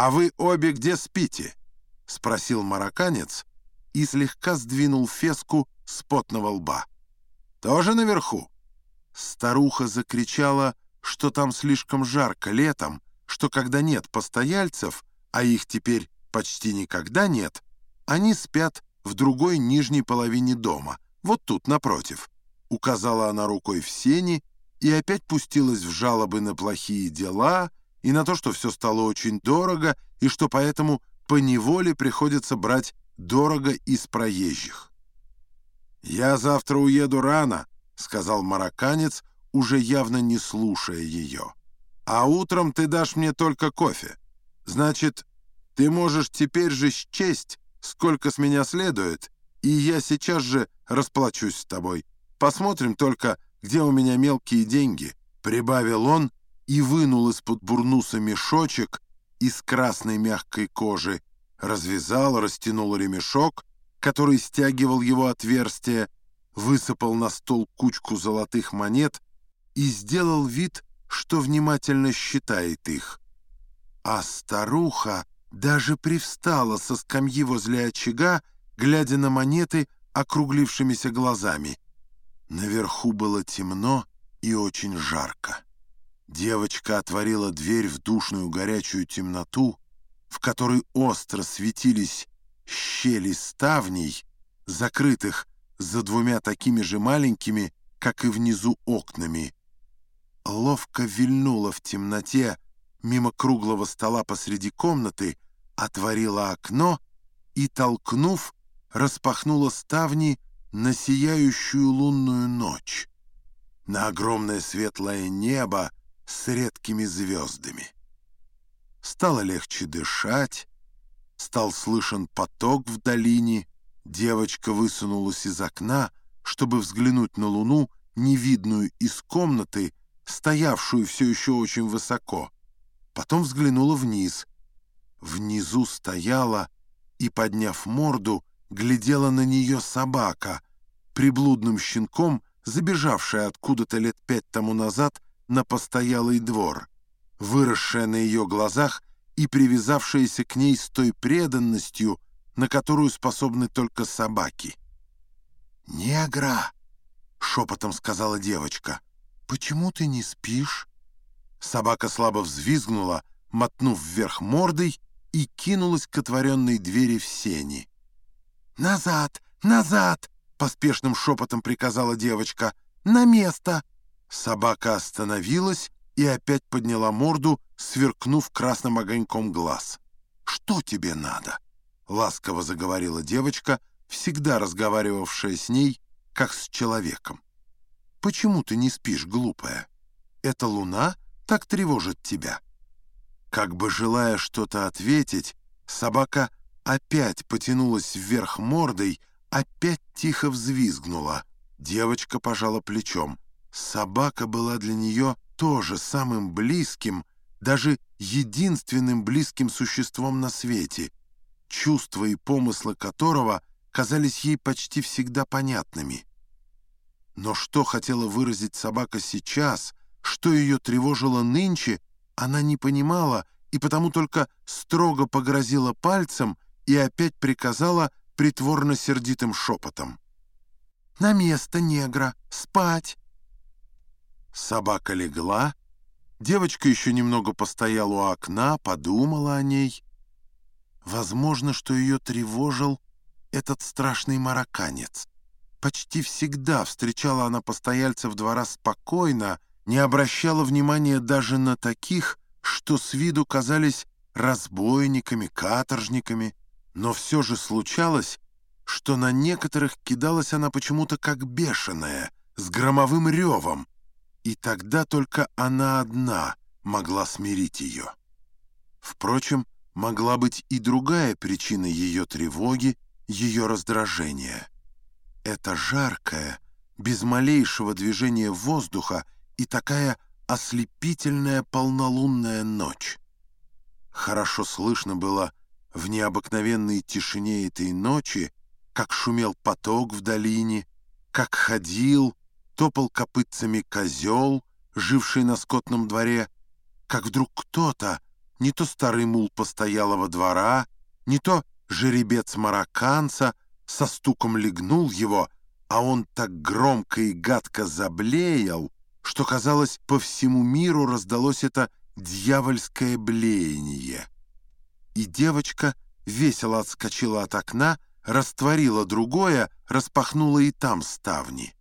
«А вы обе где спите?» — спросил марокканец и слегка сдвинул феску с потного лба. «Тоже наверху?» Старуха закричала, что там слишком жарко летом, что когда нет постояльцев, а их теперь почти никогда нет, они спят в другой нижней половине дома, вот тут, напротив. Указала она рукой в сени и опять пустилась в жалобы на плохие дела и на то, что все стало очень дорого и что поэтому по неволе приходится брать дорого из проезжих. «Я завтра уеду рано», — сказал марокканец, уже явно не слушая ее. «А утром ты дашь мне только кофе. Значит, ты можешь теперь же счесть, сколько с меня следует, и я сейчас же расплачусь с тобой. Посмотрим только, где у меня мелкие деньги», — прибавил он и вынул из-под бурнуса мешочек из красной мягкой кожи, развязал, растянул ремешок, который стягивал его отверстие, высыпал на стол кучку золотых монет и сделал вид, что внимательно считает их. А старуха даже привстала со скамьи возле очага, глядя на монеты округлившимися глазами. Наверху было темно и очень жарко. Девочка отворила дверь в душную горячую темноту, в которой остро светились щели ставней, закрытых за двумя такими же маленькими, как и внизу окнами. Ловко вильнула в темноте мимо круглого стола посреди комнаты, отворила окно и, толкнув, распахнула ставни на сияющую лунную ночь, на огромное светлое небо с редкими звездами. Стало легче дышать, стал слышен поток в долине, девочка высунулась из окна, чтобы взглянуть на луну, невидную из комнаты, стоявшую все еще очень высоко. Потом взглянула вниз. Внизу стояла и, подняв морду, глядела на нее собака, приблудным щенком, забежавшая откуда-то лет пять тому назад на постоялый двор, выросшая на ее глазах и привязавшаяся к ней с той преданностью, на которую способны только собаки. «Негра!» — шепотом сказала девочка. «Почему ты не спишь?» Собака слабо взвизгнула, мотнув вверх мордой, и кинулась к отворенной двери в сени. «Назад! Назад!» — поспешным шепотом приказала девочка. «На место!» Собака остановилась и опять подняла морду, сверкнув красным огоньком глаз. «Что тебе надо?» — ласково заговорила девочка, всегда разговаривавшая с ней, как с человеком. «Почему ты не спишь, глупая? Эта луна так тревожит тебя?» Как бы желая что-то ответить, собака опять потянулась вверх мордой, опять тихо взвизгнула. Девочка пожала плечом. Собака была для нее тоже самым близким, даже единственным близким существом на свете, чувства и помыслы которого казались ей почти всегда понятными. Но что хотела выразить собака сейчас, что ее тревожило нынче, она не понимала и потому только строго погрозила пальцем и опять приказала притворно-сердитым шепотом. «На место, негра! Спать!» Собака легла, девочка еще немного постояла у окна, подумала о ней. Возможно, что ее тревожил этот страшный марокканец. Почти всегда встречала она постояльцев двора спокойно, не обращала внимания даже на таких, что с виду казались разбойниками, каторжниками, но все же случалось, что на некоторых кидалась она почему-то как бешеная, с громовым ревом, и тогда только она одна могла смирить ее. Впрочем, могла быть и другая причина ее тревоги, ее раздражения. Это жаркое, без малейшего движения воздуха и такая ослепительная полнолунная ночь. Хорошо слышно было в необыкновенной тишине этой ночи, как шумел поток в долине, как ходил, топал копытцами козел, живший на скотном дворе, как вдруг кто-то, не то старый мул постоялого двора, не то жеребец марокканца со стуком легнул его, а он так громко и гадко заблеял, что, казалось, по всему миру раздалось это дьявольское блеяние. И девочка весело отскочила от окна, растворила другое, распахнула и там ставни.